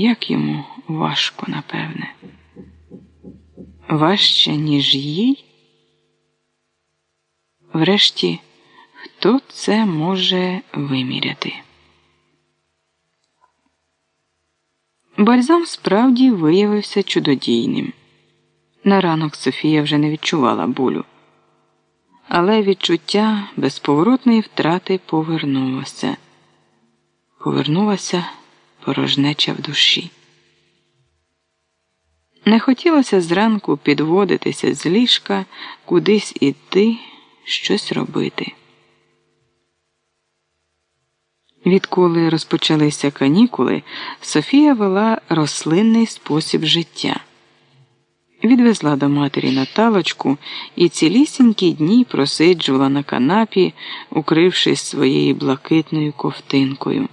як йому важко, напевне. Важче, ніж їй? Врешті, хто це може виміряти? Бальзам справді виявився чудодійним. На ранок Софія вже не відчувала болю, але відчуття безповоротної втрати повернулося. Повернулася порожнеча в душі. Не хотілося зранку підводитися з ліжка, кудись іти, щось робити. Відколи розпочалися канікули, Софія вела рослинний спосіб життя. Відвезла до матері Наталочку і цілісінькі дні просиджувала на канапі, укрившись своєю блакитною ковтинкою.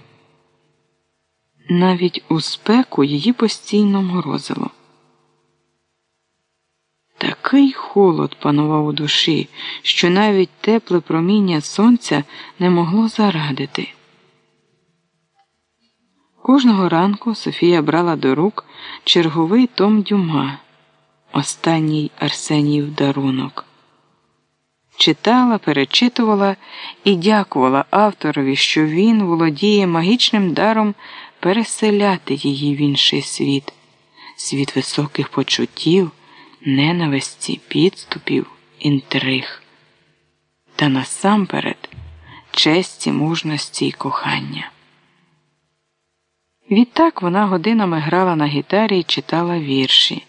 Навіть у спеку її постійно морозило. Такий холод панував у душі, що навіть тепле проміння сонця не могло зарадити. Кожного ранку Софія брала до рук черговий том дюма, останній Арсенів дарунок. Читала, перечитувала і дякувала авторові, що він володіє магічним даром переселяти її в інший світ, світ високих почуттів, ненависті, підступів, інтриг та насамперед честі, мужності і кохання. Відтак вона годинами грала на гітарі і читала вірші.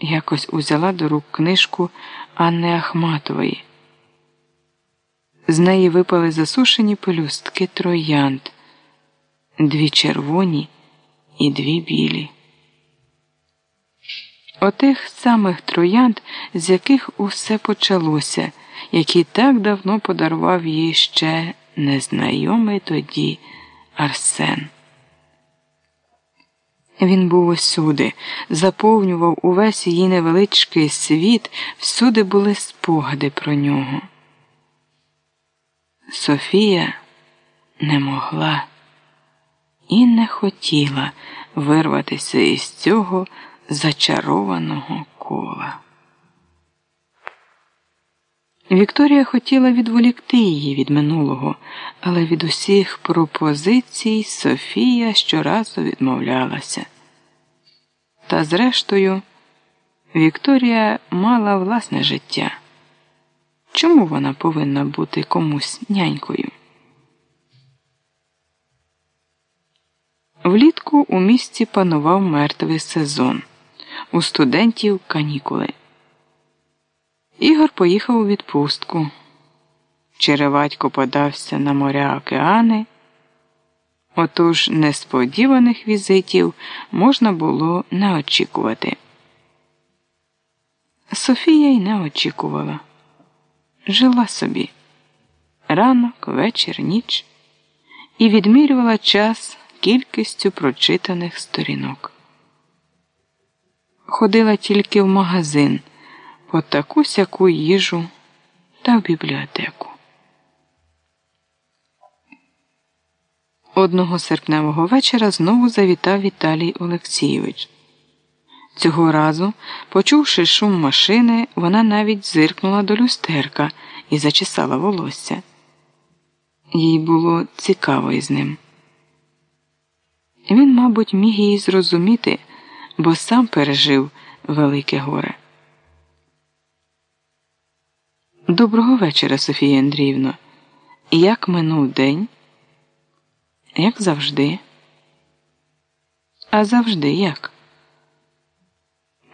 Якось узяла до рук книжку Анни Ахматової. З неї випали засушені пелюстки троянд, дві червоні і дві білі. Отих самих троянд, з яких усе почалося, які так давно подарував їй ще незнайомий тоді Арсен. Він був усюди, заповнював увесь її невеличкий світ, всюди були спогади про нього. Софія не могла і не хотіла вирватися із цього зачарованого кола. Вікторія хотіла відволікти її від минулого, але від усіх пропозицій Софія щоразу відмовлялася. Та, зрештою, Вікторія мала власне життя. Чому вона повинна бути комусь нянькою? Влітку у місті панував мертвий сезон. У студентів канікули. Ігор поїхав у відпустку. Череватько подався на моря океани. Отож несподіваних візитів можна було не очікувати. Софія й не очікувала. Жила собі ранок, вечір, ніч і відмірювала час кількістю прочитаних сторінок. Ходила тільки в магазин по таку сяку їжу та в бібліотеку. Одного серпневого вечора знову завітав Віталій Олексійович. Цього разу, почувши шум машини, вона навіть зиркнула до люстерка і зачесала волосся. Їй було цікаво із ним. Мабуть, міг її зрозуміти, бо сам пережив велике горе. Доброго вечора, Софія Андріївна. Як минув день? Як завжди? А завжди як?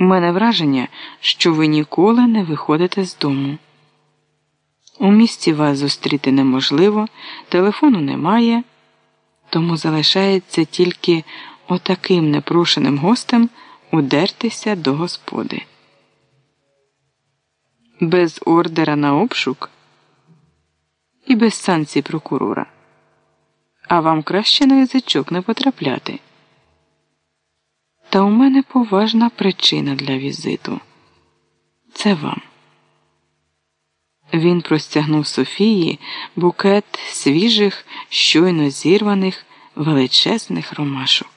У мене враження, що ви ніколи не виходите з дому. У місті вас зустріти неможливо, телефону немає, тому залишається тільки отаким непрошеним гостем удертися до господи без ордера на обшук і без санкцій прокурора. А вам краще на язичок не потрапляти. Та у мене поважна причина для візиту. Це вам. Він простягнув Софії букет свіжих, щойно зірваних величезних ромашок.